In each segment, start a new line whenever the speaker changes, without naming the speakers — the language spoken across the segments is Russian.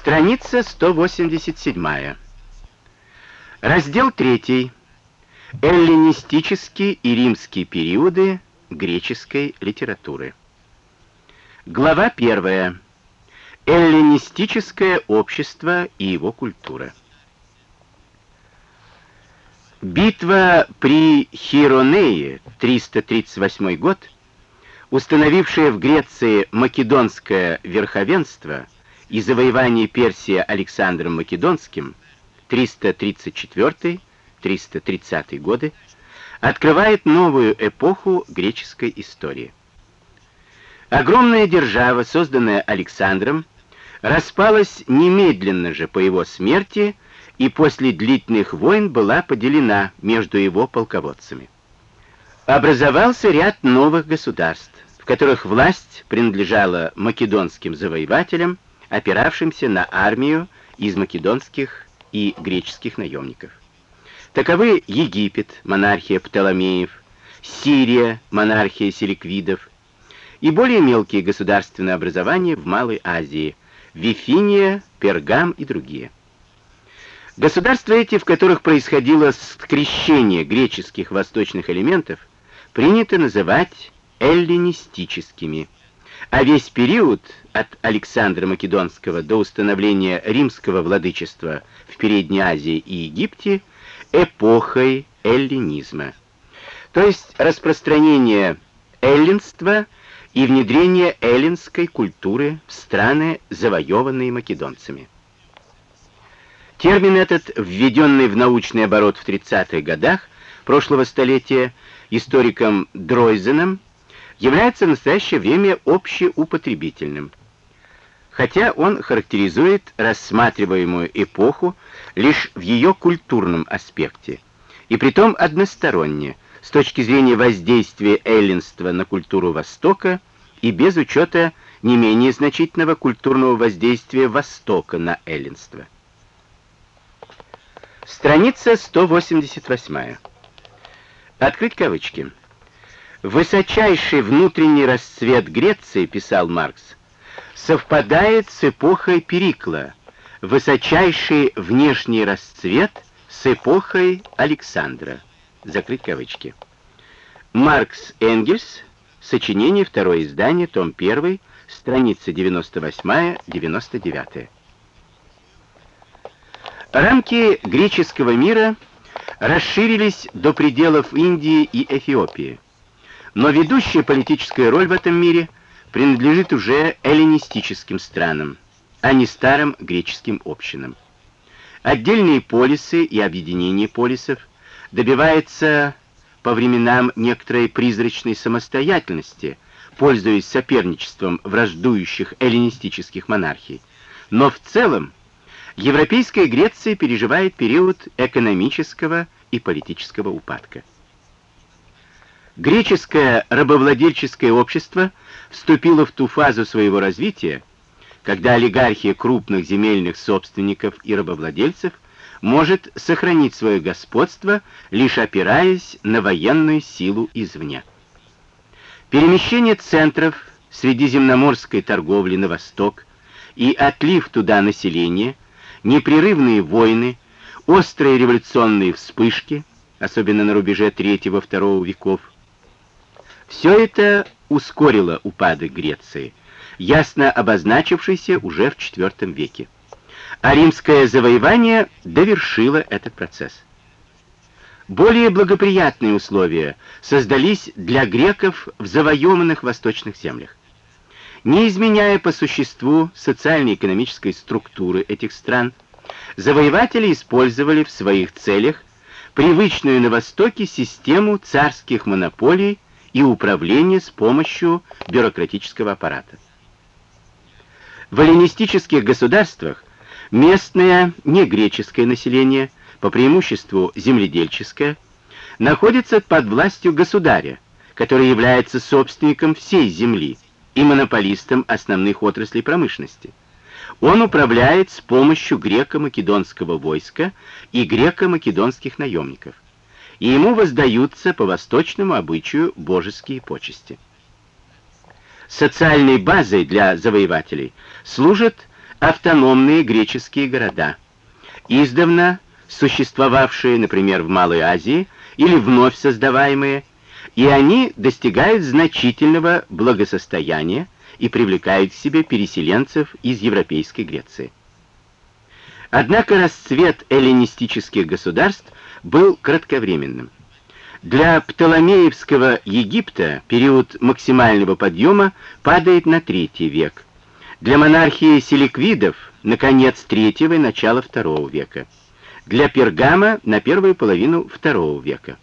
Страница 187. Раздел 3. Эллинистические и римские периоды греческой литературы. Глава 1. Эллинистическое общество и его культура. Битва при Хиронее, 338 год, установившая в Греции македонское верховенство и завоевание Персии Александром Македонским, 334-330 годы, открывает новую эпоху греческой истории. Огромная держава, созданная Александром, распалась немедленно же по его смерти и после длительных войн была поделена между его полководцами. Образовался ряд новых государств, в которых власть принадлежала македонским завоевателям, опиравшимся на армию из македонских и греческих наемников. Таковы Египет, монархия Птоломеев, Сирия, монархия Селиквидов, и более мелкие государственные образования в Малой Азии, Вифиния, Пергам и другие. Государства эти, в которых происходило скрещение греческих восточных элементов, принято называть эллинистическими, а весь период от Александра Македонского до установления римского владычества в Передней Азии и Египте эпохой эллинизма, то есть распространение эллинства и внедрение эллинской культуры в страны, завоеванные македонцами. Термин этот, введенный в научный оборот в 30-х годах прошлого столетия историком Дройзеном, является в настоящее время общеупотребительным, хотя он характеризует рассматриваемую эпоху лишь в ее культурном аспекте, и притом односторонне, с точки зрения воздействия эллинства на культуру Востока и без учета не менее значительного культурного воздействия Востока на эллинство. Страница 188. Открыть кавычки. «Высочайший внутренний расцвет Греции, — писал Маркс, — совпадает с эпохой Перикла, высочайший внешний расцвет с эпохой Александра». Закрыть кавычки. Маркс Энгельс, сочинение, второе издание, том 1, страница 98-99. Рамки греческого мира расширились до пределов Индии и Эфиопии. Но ведущая политическая роль в этом мире принадлежит уже эллинистическим странам, а не старым греческим общинам. Отдельные полисы и объединение полисов добивается по временам некоторой призрачной самостоятельности, пользуясь соперничеством враждующих эллинистических монархий. Но в целом Европейская Греция переживает период экономического и политического упадка. Греческое рабовладельческое общество вступило в ту фазу своего развития, когда олигархия крупных земельных собственников и рабовладельцев может сохранить свое господство, лишь опираясь на военную силу извне. Перемещение центров средиземноморской торговли на восток и отлив туда населения – непрерывные войны, острые революционные вспышки, особенно на рубеже III-II веков. Все это ускорило упадок Греции, ясно обозначившийся уже в IV веке. А римское завоевание довершило этот процесс. Более благоприятные условия создались для греков в завоеванных восточных землях не изменяя по существу социально-экономической структуры этих стран, завоеватели использовали в своих целях привычную на Востоке систему царских монополий и управления с помощью бюрократического аппарата. В эллинистических государствах местное негреческое население, по преимуществу земледельческое, находится под властью государя, который является собственником всей земли, и монополистом основных отраслей промышленности. Он управляет с помощью греко-македонского войска и греко-македонских наемников, и ему воздаются по восточному обычаю божеские почести. Социальной базой для завоевателей служат автономные греческие города, издавна существовавшие, например, в Малой Азии, или вновь создаваемые, и они достигают значительного благосостояния и привлекают к себе переселенцев из Европейской Греции. Однако расцвет эллинистических государств был кратковременным. Для Птоломеевского Египта период максимального подъема падает на третий век. Для монархии селиквидов – на конец третьего и начало второго века. Для Пергама – на первую половину второго века.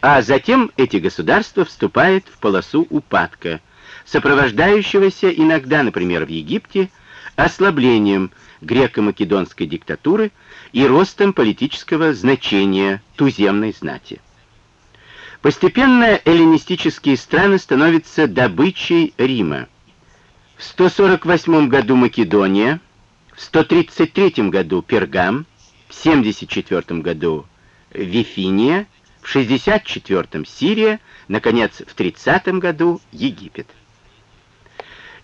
А затем эти государства вступают в полосу упадка, сопровождающегося иногда, например, в Египте, ослаблением греко-македонской диктатуры и ростом политического значения туземной знати. Постепенно эллинистические страны становятся добычей Рима. В 148 году Македония, в 133 году Пергам, в 74 году Вифиния, в 64 Сирия, наконец, в 30 году Египет.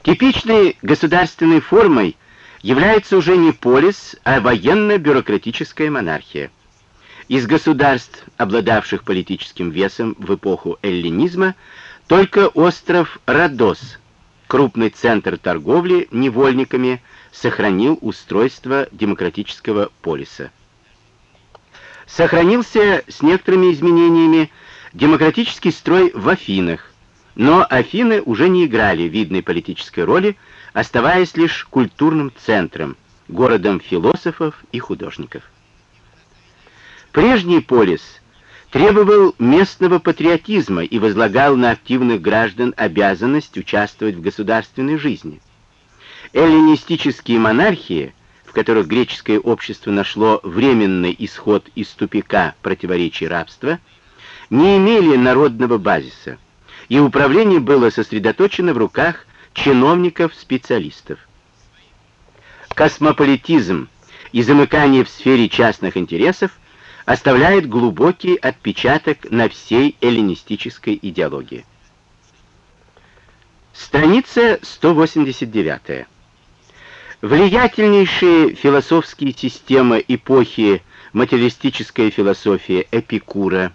Типичной государственной формой является уже не полис, а военно-бюрократическая монархия. Из государств, обладавших политическим весом в эпоху эллинизма, только остров Родос, крупный центр торговли невольниками, сохранил устройство демократического полиса. Сохранился с некоторыми изменениями демократический строй в Афинах, но Афины уже не играли видной политической роли, оставаясь лишь культурным центром, городом философов и художников. Прежний полис требовал местного патриотизма и возлагал на активных граждан обязанность участвовать в государственной жизни. Эллинистические монархии, в которых греческое общество нашло временный исход из тупика противоречий рабства, не имели народного базиса, и управление было сосредоточено в руках чиновников-специалистов. Космополитизм и замыкание в сфере частных интересов оставляет глубокий отпечаток на всей эллинистической идеологии. Страница 189. Влиятельнейшие философские системы эпохи материалистическая философия Эпикура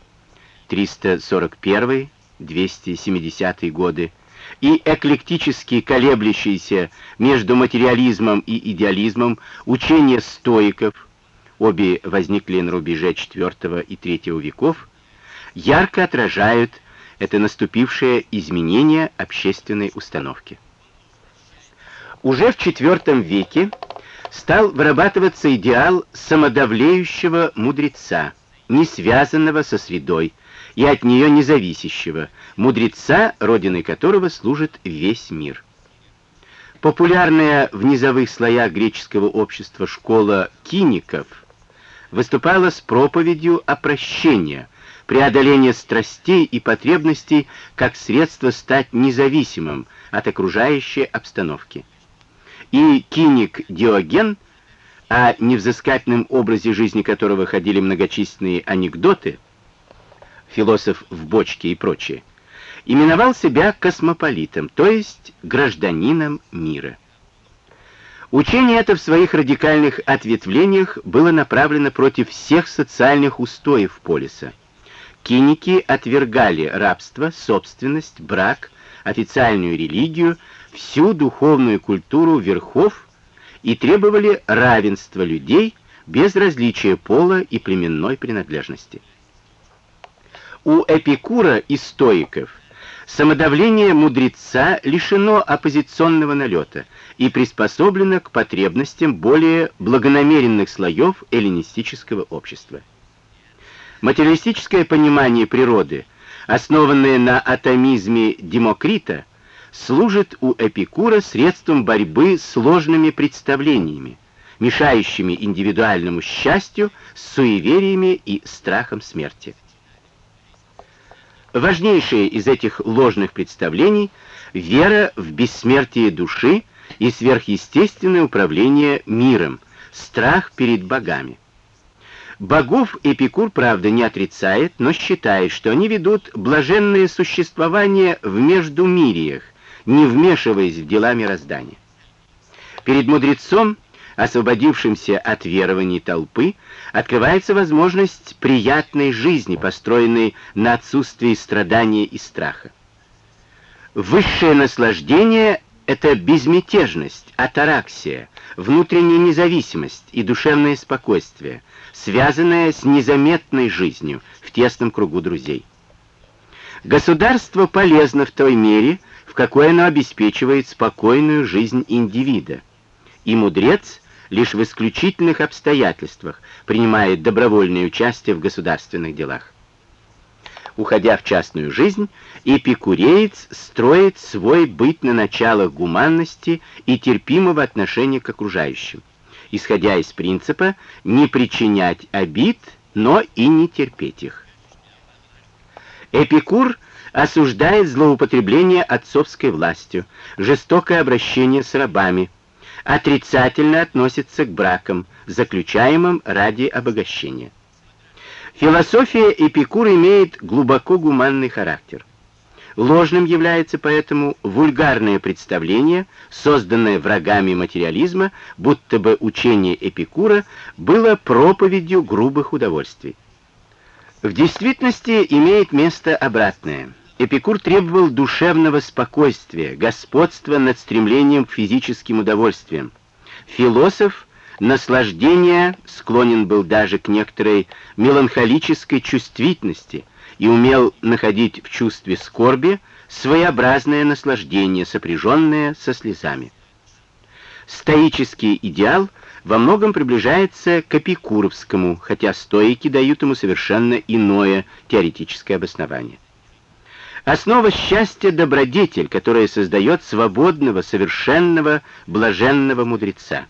341 270 годы, и эклектически колеблющиеся между материализмом и идеализмом учения стоиков, обе возникли на рубеже IV и III веков, ярко отражают это наступившее изменение общественной установки. Уже в IV веке стал вырабатываться идеал самодавлеющего мудреца, не связанного со средой, и от нее независящего, мудреца, родиной которого служит весь мир. Популярная в низовых слоях греческого общества школа киников выступала с проповедью о прощении, преодолении страстей и потребностей как средство стать независимым от окружающей обстановки. И киник Диоген, о невзыскательном образе жизни которого ходили многочисленные анекдоты, философ в бочке и прочее, именовал себя космополитом, то есть гражданином мира. Учение это в своих радикальных ответвлениях было направлено против всех социальных устоев полиса. Киники отвергали рабство, собственность, брак, официальную религию, всю духовную культуру верхов и требовали равенства людей без различия пола и племенной принадлежности. У Эпикура и стоиков самодавление мудреца лишено оппозиционного налета и приспособлено к потребностям более благонамеренных слоев эллинистического общества. Материалистическое понимание природы, основанное на атомизме Демокрита, служит у Эпикура средством борьбы с сложными представлениями, мешающими индивидуальному счастью с суевериями и страхом смерти. Важнейшее из этих ложных представлений — вера в бессмертие души и сверхъестественное управление миром, страх перед богами. Богов Эпикур, правда, не отрицает, но считает, что они ведут блаженное существование в междумириях, не вмешиваясь в дела мироздания. Перед мудрецом, освободившимся от верований толпы, открывается возможность приятной жизни, построенной на отсутствии страдания и страха. Высшее наслаждение — это безмятежность, атараксия, внутренняя независимость и душевное спокойствие, связанное с незаметной жизнью в тесном кругу друзей. Государство полезно в той мере, в какой оно обеспечивает спокойную жизнь индивида, и мудрец лишь в исключительных обстоятельствах принимает добровольное участие в государственных делах. Уходя в частную жизнь, эпикуреец строит свой быт на началах гуманности и терпимого отношения к окружающим, исходя из принципа не причинять обид, но и не терпеть их. Эпикур осуждает злоупотребление отцовской властью, жестокое обращение с рабами, отрицательно относится к бракам, заключаемым ради обогащения. Философия Эпикура имеет глубоко гуманный характер. Ложным является поэтому вульгарное представление, созданное врагами материализма, будто бы учение Эпикура было проповедью грубых удовольствий. В действительности имеет место обратное. Эпикур требовал душевного спокойствия, господства над стремлением к физическим удовольствиям. Философ наслаждения склонен был даже к некоторой меланхолической чувствительности и умел находить в чувстве скорби своеобразное наслаждение, сопряженное со слезами. Стоический идеал во многом приближается к эпикуровскому, хотя стоики дают ему совершенно иное теоретическое обоснование. Основа счастья — добродетель, которая создает свободного, совершенного, блаженного мудреца.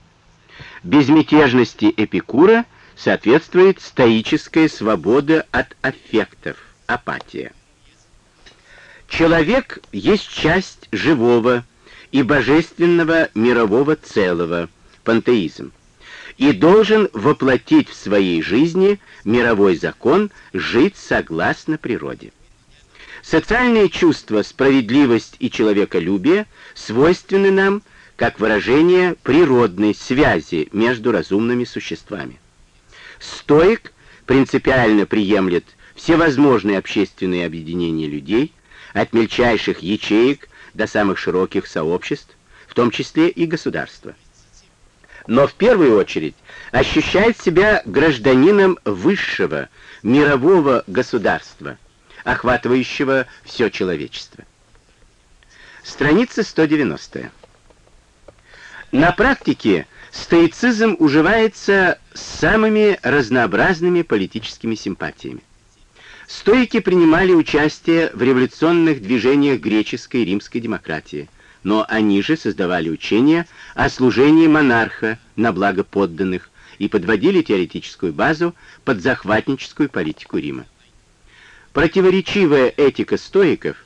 Безмятежности Эпикура соответствует стоическая свобода от аффектов, апатия. Человек есть часть живого и божественного мирового целого, пантеизм, и должен воплотить в своей жизни мировой закон, жить согласно природе. Социальные чувства, справедливость и человеколюбие свойственны нам как выражение природной связи между разумными существами. Стоик принципиально приемлет всевозможные общественные объединения людей, от мельчайших ячеек до самых широких сообществ, в том числе и государства. Но в первую очередь ощущает себя гражданином высшего мирового государства – охватывающего все человечество. Страница 190. На практике стоицизм уживается с самыми разнообразными политическими симпатиями. Стоики принимали участие в революционных движениях греческой и римской демократии, но они же создавали учения о служении монарха на благо подданных и подводили теоретическую базу под захватническую политику Рима. Противоречивая этика стоиков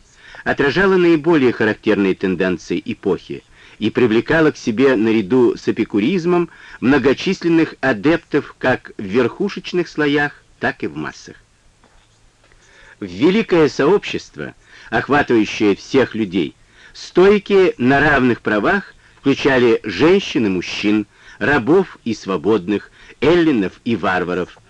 отражала наиболее характерные тенденции эпохи и привлекала к себе наряду с эпикуризмом многочисленных адептов как в верхушечных слоях, так и в массах. В великое сообщество, охватывающее всех людей, стойки на равных правах включали женщин и мужчин, рабов и свободных, эллинов и варваров.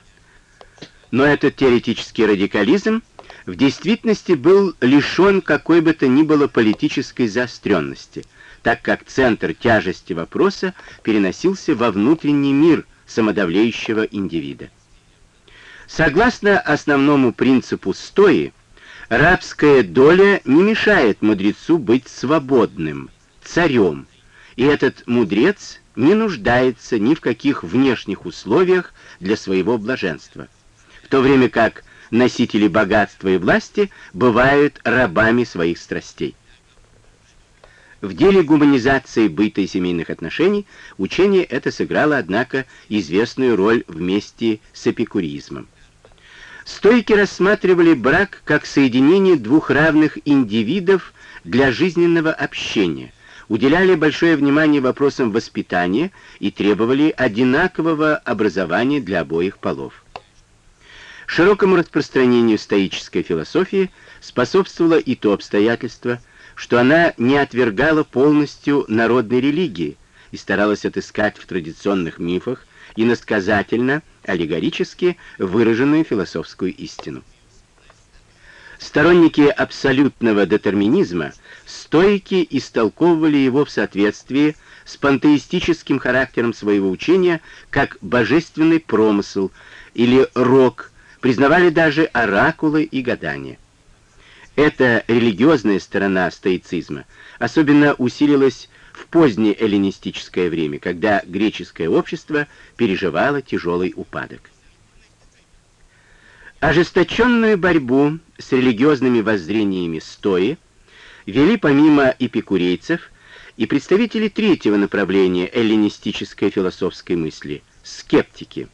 Но этот теоретический радикализм в действительности был лишен какой бы то ни было политической заостренности, так как центр тяжести вопроса переносился во внутренний мир самодавлеющего индивида. Согласно основному принципу стои, рабская доля не мешает мудрецу быть свободным, царем, и этот мудрец не нуждается ни в каких внешних условиях для своего блаженства, то время как носители богатства и власти бывают рабами своих страстей. В деле гуманизации быта и семейных отношений учение это сыграло, однако, известную роль вместе с эпикуризмом. Стойки рассматривали брак как соединение двух равных индивидов для жизненного общения, уделяли большое внимание вопросам воспитания и требовали одинакового образования для обоих полов. Широкому распространению стоической философии способствовало и то обстоятельство, что она не отвергала полностью народной религии, и старалась отыскать в традиционных мифах иносказательно, аллегорически выраженную философскую истину. Сторонники абсолютного детерминизма, стойки истолковывали его в соответствии с пантеистическим характером своего учения как божественный промысел или рок, признавали даже оракулы и гадания. Эта религиозная сторона стоицизма особенно усилилась в позднее эллинистическое время, когда греческое общество переживало тяжелый упадок. Ожесточенную борьбу с религиозными воззрениями стои вели помимо эпикурейцев и представители третьего направления эллинистической философской мысли — скептики.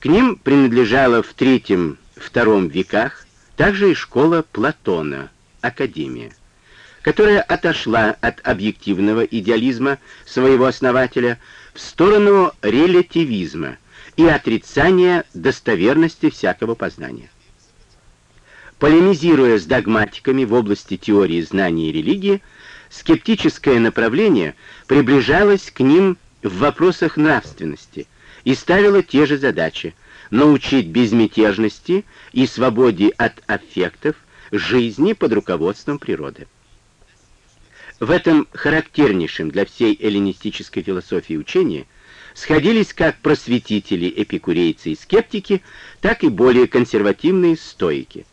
К ним принадлежала в третьем-втором веках также и школа Платона, Академия, которая отошла от объективного идеализма своего основателя в сторону релятивизма и отрицания достоверности всякого познания. Полемизируя с догматиками в области теории знаний и религии, скептическое направление приближалось к ним в вопросах нравственности и ставило те же задачи – научить безмятежности и свободе от аффектов жизни под руководством природы. В этом характернейшем для всей эллинистической философии учении сходились как просветители, эпикурейцы и скептики, так и более консервативные стоики.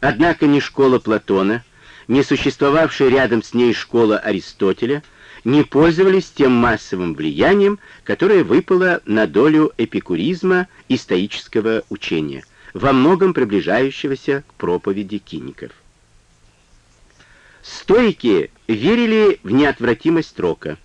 Однако ни школа Платона, ни существовавшая рядом с ней школа Аристотеля – не пользовались тем массовым влиянием, которое выпало на долю эпикуризма и стоического учения, во многом приближающегося к проповеди киников. Стойки верили в неотвратимость рока.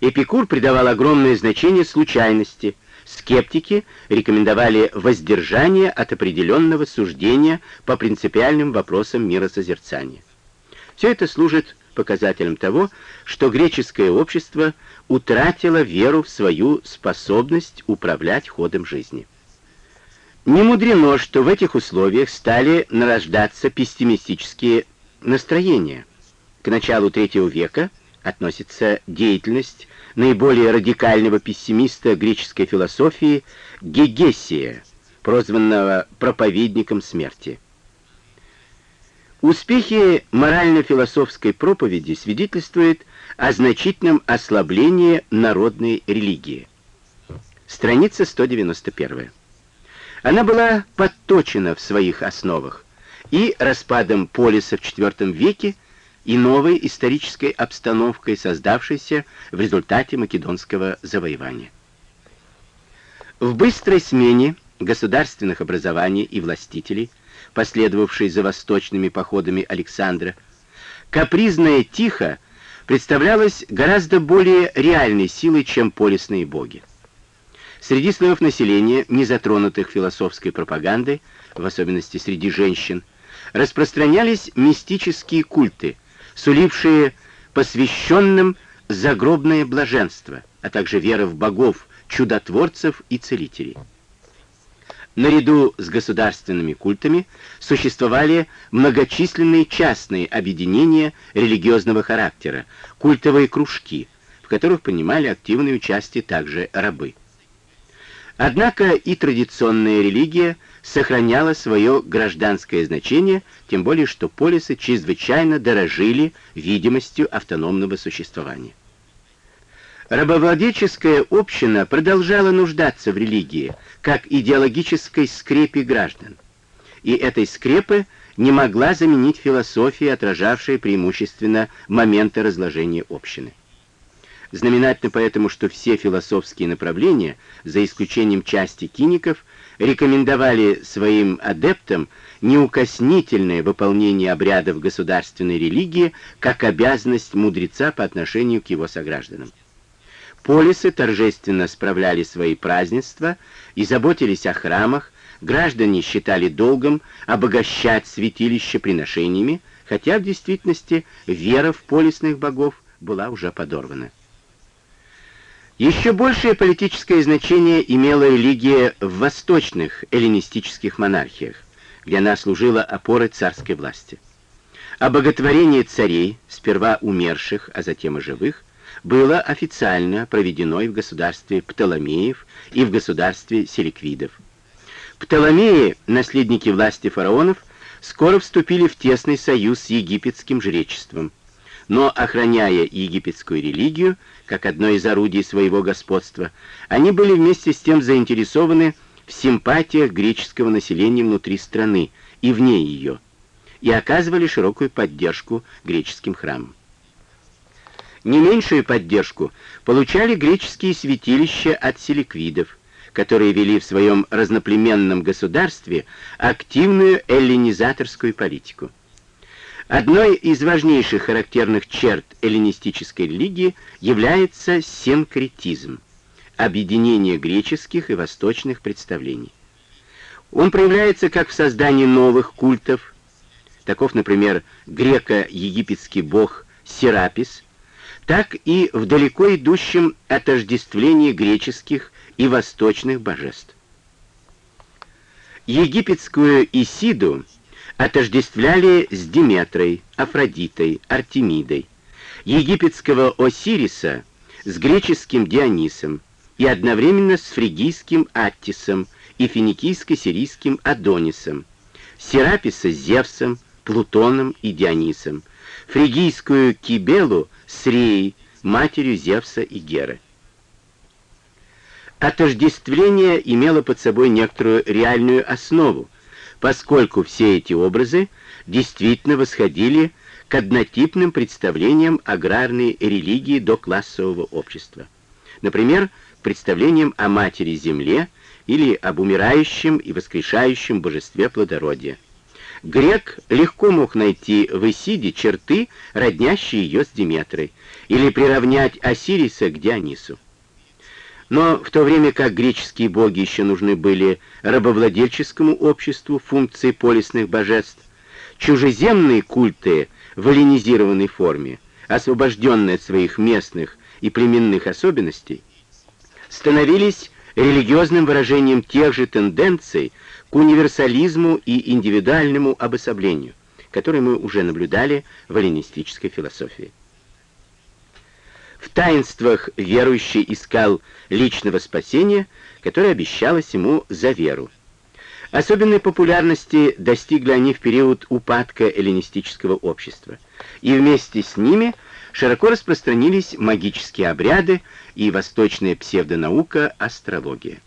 Эпикур придавал огромное значение случайности, скептики рекомендовали воздержание от определенного суждения по принципиальным вопросам миросозерцания. Все это служит показателем того, что греческое общество утратило веру в свою способность управлять ходом жизни. Не мудрено, что в этих условиях стали нарождаться пессимистические настроения. К началу третьего века относится деятельность наиболее радикального пессимиста греческой философии Гегесия, прозванного проповедником смерти. Успехи морально-философской проповеди свидетельствуют о значительном ослаблении народной религии. Страница 191. Она была подточена в своих основах и распадом полиса в IV веке, и новой исторической обстановкой, создавшейся в результате македонского завоевания. В быстрой смене государственных образований и властителей – последовавшей за восточными походами Александра, капризная Тихо представлялась гораздо более реальной силой, чем полисные боги. Среди слоев населения, не затронутых философской пропагандой, в особенности среди женщин, распространялись мистические культы, сулившие посвященным загробное блаженство, а также вера в богов, чудотворцев и целителей. Наряду с государственными культами существовали многочисленные частные объединения религиозного характера, культовые кружки, в которых принимали активное участие также рабы. Однако и традиционная религия сохраняла свое гражданское значение, тем более что полисы чрезвычайно дорожили видимостью автономного существования. Рабовладельческая община продолжала нуждаться в религии, как идеологической скрепе граждан. И этой скрепы не могла заменить философия, отражавшая преимущественно моменты разложения общины. Знаменательно поэтому, что все философские направления, за исключением части киников, рекомендовали своим адептам неукоснительное выполнение обрядов государственной религии как обязанность мудреца по отношению к его согражданам. Полисы торжественно справляли свои празднества и заботились о храмах, граждане считали долгом обогащать святилище приношениями, хотя в действительности вера в полисных богов была уже подорвана. Еще большее политическое значение имела религия в восточных эллинистических монархиях, где она служила опорой царской власти. Обоготворение царей, сперва умерших, а затем и живых, было официально проведено и в государстве Птоломеев, и в государстве Селиквидов. Птоломеи, наследники власти фараонов, скоро вступили в тесный союз с египетским жречеством, но, охраняя египетскую религию, как одно из орудий своего господства, они были вместе с тем заинтересованы в симпатиях греческого населения внутри страны и вне ее, и оказывали широкую поддержку греческим храмам. Не меньшую поддержку получали греческие святилища от селиквидов, которые вели в своем разноплеменном государстве активную эллинизаторскую политику. Одной из важнейших характерных черт эллинистической религии является синкретизм, объединение греческих и восточных представлений. Он проявляется как в создании новых культов, таков, например, греко-египетский бог Серапис, так и в далеко идущем отождествлении греческих и восточных божеств. Египетскую Исиду отождествляли с Диметрой, Афродитой, Артемидой, египетского Осириса с греческим Дионисом и одновременно с фригийским Аттисом и финикийско-сирийским Адонисом, Сераписа с Зевсом, Плутоном и Дионисом, фригийскую Кибелу с Реей, матерью Зевса и Геры. Отождествление имело под собой некоторую реальную основу, поскольку все эти образы действительно восходили к однотипным представлениям аграрной религии до классового общества. Например, представлениям о матери-земле или об умирающем и воскрешающем божестве плодородия. Грек легко мог найти в Исиде черты, роднящие ее с Диметрой, или приравнять Осириса к Дионису. Но в то время как греческие боги еще нужны были рабовладельческому обществу функции полисных божеств, чужеземные культы в эллинизированной форме, освобожденные от своих местных и племенных особенностей, становились религиозным выражением тех же тенденций к универсализму и индивидуальному обособлению, которые мы уже наблюдали в эллинистической философии. В таинствах верующий искал личного спасения, которое обещалось ему за веру. Особенной популярности достигли они в период упадка эллинистического общества, и вместе с ними широко распространились магические обряды и восточная псевдонаука астрология.